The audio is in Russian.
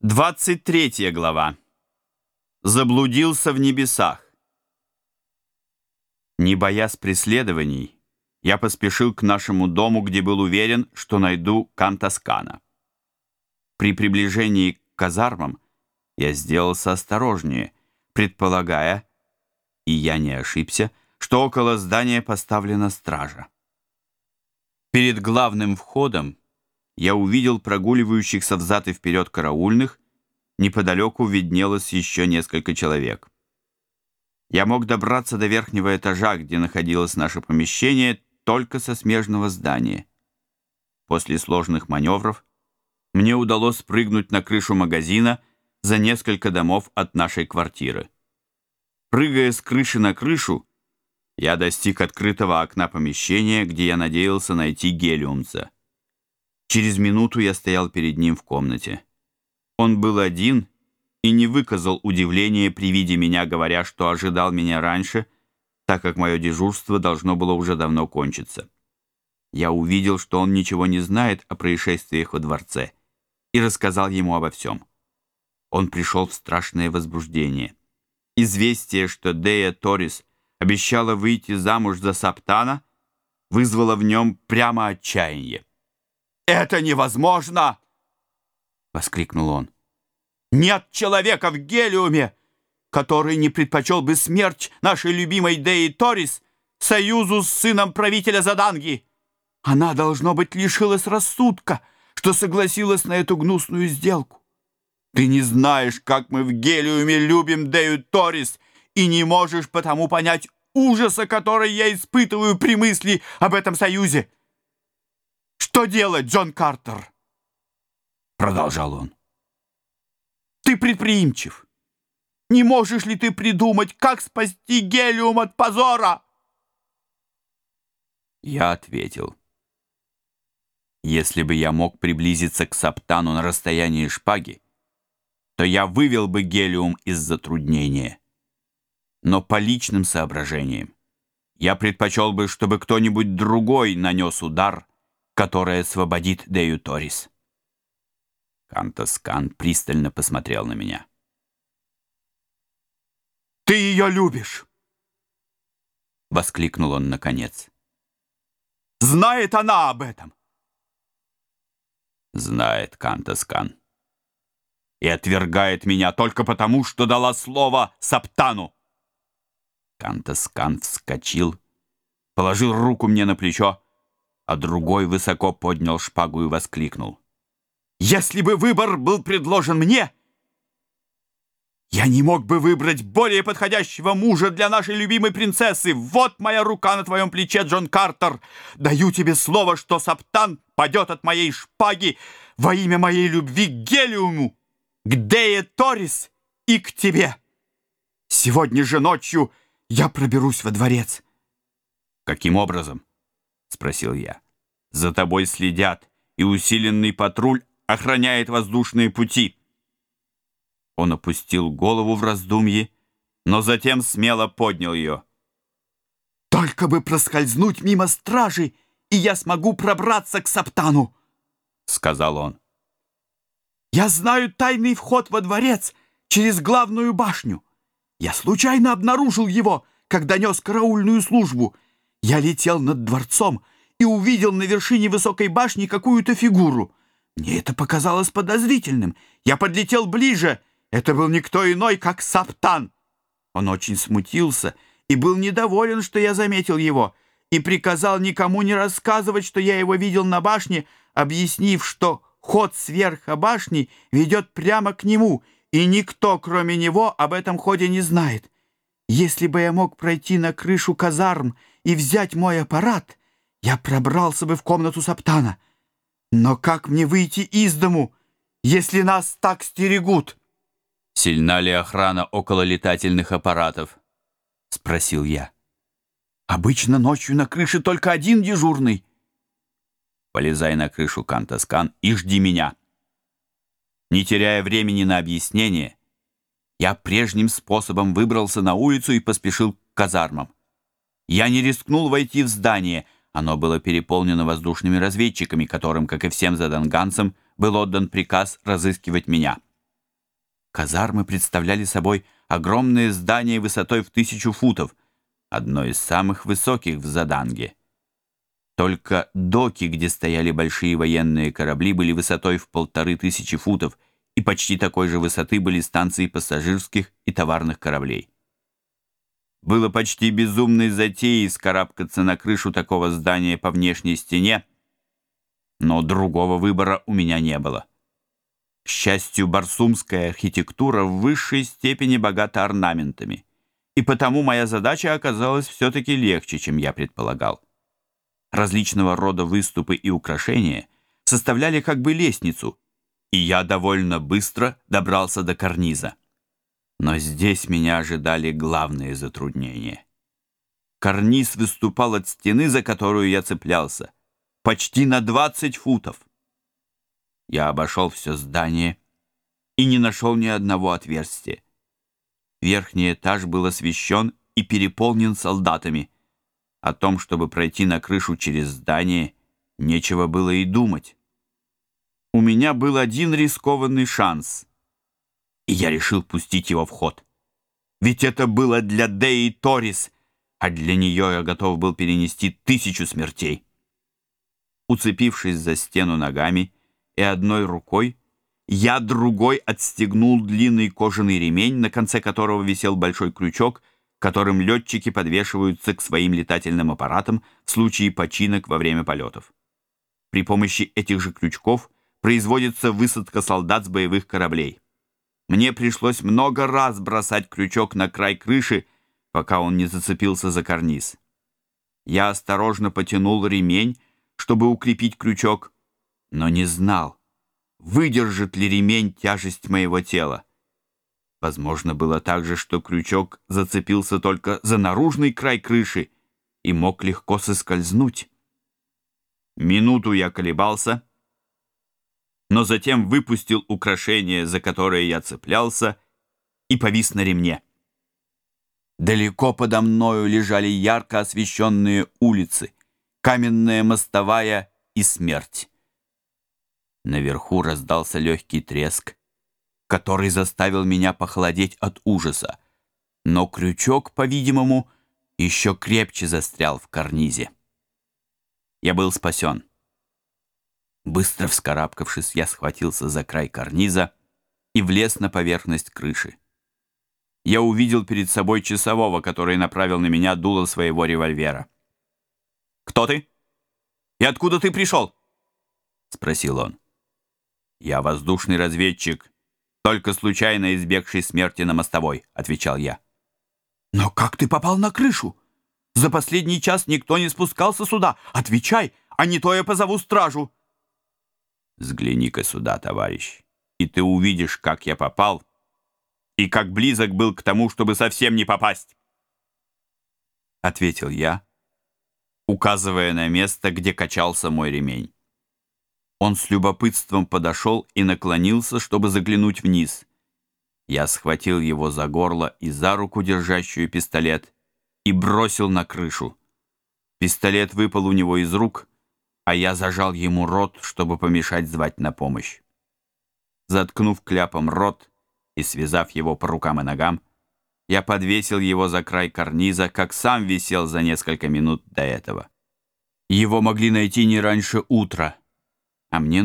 23 глава. Заблудился в небесах. Не боясь преследований, я поспешил к нашему дому, где был уверен, что найду Кантаскана. При приближении к казармам я сделался осторожнее, предполагая, и я не ошибся, что около здания поставлена стража. Перед главным входом я увидел прогуливающихся взад и вперед караульных, неподалеку виднелось еще несколько человек. Я мог добраться до верхнего этажа, где находилось наше помещение, только со смежного здания. После сложных маневров мне удалось спрыгнуть на крышу магазина за несколько домов от нашей квартиры. Прыгая с крыши на крышу, я достиг открытого окна помещения, где я надеялся найти гелиумца. Через минуту я стоял перед ним в комнате. Он был один и не выказал удивления при виде меня, говоря, что ожидал меня раньше, так как мое дежурство должно было уже давно кончиться. Я увидел, что он ничего не знает о происшествиях во дворце, и рассказал ему обо всем. Он пришел в страшное возбуждение. Известие, что Дея Торис обещала выйти замуж за Саптана, вызвало в нем прямо отчаяние. «Это невозможно!» — воскликнул он. «Нет человека в Гелиуме, который не предпочел бы смерть нашей любимой Деи Торис союзу с сыном правителя Заданги. Она, должно быть, лишилась рассудка, что согласилась на эту гнусную сделку. Ты не знаешь, как мы в Гелиуме любим Дею Торис и не можешь потому понять ужаса, который я испытываю при мысли об этом союзе». «Что делать, Джон Картер?» Продолжал он. «Ты предприимчив. Не можешь ли ты придумать, как спасти Гелиум от позора?» Я ответил. Если бы я мог приблизиться к Саптану на расстоянии шпаги, то я вывел бы Гелиум из затруднения. Но по личным соображениям я предпочел бы, чтобы кто-нибудь другой нанес удар — которая освободит Дею Торис. Кантаскан пристально посмотрел на меня. «Ты ее любишь!» — воскликнул он наконец. «Знает она об этом!» «Знает Кантаскан и отвергает меня только потому, что дала слово Саптану!» Кантаскан вскочил, положил руку мне на плечо, а другой высоко поднял шпагу и воскликнул. «Если бы выбор был предложен мне, я не мог бы выбрать более подходящего мужа для нашей любимой принцессы. Вот моя рука на твоем плече, Джон Картер. Даю тебе слово, что Саптан падет от моей шпаги во имя моей любви к Гелиуму, к Дее Торис и к тебе. Сегодня же ночью я проберусь во дворец». «Каким образом?» — — спросил я. «За тобой следят, и усиленный патруль охраняет воздушные пути». Он опустил голову в раздумье, но затем смело поднял ее. «Только бы проскользнуть мимо стражи, и я смогу пробраться к Саптану!» — сказал он. «Я знаю тайный вход во дворец через главную башню. Я случайно обнаружил его, когда нёс караульную службу — я летел над дворцом и увидел на вершине высокой башни какую-то фигуру. Мне это показалось подозрительным. Я подлетел ближе. Это был никто иной, как Саптан. Он очень смутился и был недоволен, что я заметил его, и приказал никому не рассказывать, что я его видел на башне, объяснив, что ход сверху башни ведет прямо к нему, и никто, кроме него, об этом ходе не знает. Если бы я мог пройти на крышу казарм и взять мой аппарат, я пробрался бы в комнату Саптана. Но как мне выйти из дому, если нас так стерегут? Сильна ли охрана около летательных аппаратов? Спросил я. Обычно ночью на крыше только один дежурный. Полезай Я не рискнул войти в здание. Оно было переполнено воздушными разведчиками, которым, как и всем заданганцам, был отдан приказ разыскивать меня. Казармы представляли собой огромные здания высотой в тысячу футов, одно из самых высоких в Заданге. Только доки, где стояли большие военные корабли, были высотой в полторы тысячи футов, и почти такой же высоты были станции пассажирских и товарных кораблей. Было почти безумной затеей скарабкаться на крышу такого здания по внешней стене, но другого выбора у меня не было. К счастью, барсумская архитектура в высшей степени богата орнаментами, и потому моя задача оказалась все-таки легче, чем я предполагал. Различного рода выступы и украшения составляли как бы лестницу, и я довольно быстро добрался до карниза. Но здесь меня ожидали главные затруднения. Карниз выступал от стены, за которую я цеплялся, почти на 20 футов. Я обошел все здание и не нашел ни одного отверстия. Верхний этаж был освещен и переполнен солдатами. О том, чтобы пройти на крышу через здание, нечего было и думать. У меня был один рискованный шанс, и я решил пустить его в ход. Ведь это было для Деи Торис, а для нее я готов был перенести тысячу смертей. Уцепившись за стену ногами и одной рукой, я другой отстегнул длинный кожаный ремень, на конце которого висел большой крючок, которым летчики подвешиваются к своим летательным аппаратам в случае починок во время полетов. При помощи этих же крючков производится высадка солдат с боевых кораблей. Мне пришлось много раз бросать крючок на край крыши, пока он не зацепился за карниз. Я осторожно потянул ремень, чтобы укрепить крючок, но не знал, выдержит ли ремень тяжесть моего тела. Возможно было также, что крючок зацепился только за наружный край крыши и мог легко соскользнуть. Минуту я колебался — но затем выпустил украшение, за которое я цеплялся, и повис на ремне. Далеко подо мною лежали ярко освещенные улицы, каменная мостовая и смерть. Наверху раздался легкий треск, который заставил меня похолодеть от ужаса, но крючок, по-видимому, еще крепче застрял в карнизе. Я был спасен быстро вскарабкавшись, я схватился за край карниза и влез на поверхность крыши. Я увидел перед собой часового, который направил на меня дуло своего револьвера. «Кто ты? И откуда ты пришел?» — спросил он. «Я воздушный разведчик, только случайно избегший смерти на мостовой», — отвечал я. «Но как ты попал на крышу? За последний час никто не спускался сюда. Отвечай, а не то я позову стражу» взгляни-ка сюда, товарищ, и ты увидишь, как я попал и как близок был к тому, чтобы совсем не попасть. Ответил я, указывая на место, где качался мой ремень. Он с любопытством подошел и наклонился, чтобы заглянуть вниз. Я схватил его за горло и за руку, держащую пистолет, и бросил на крышу. Пистолет выпал у него из рук — а я зажал ему рот, чтобы помешать звать на помощь. Заткнув кляпом рот и связав его по рукам и ногам, я подвесил его за край карниза, как сам висел за несколько минут до этого. Его могли найти не раньше утра, а мне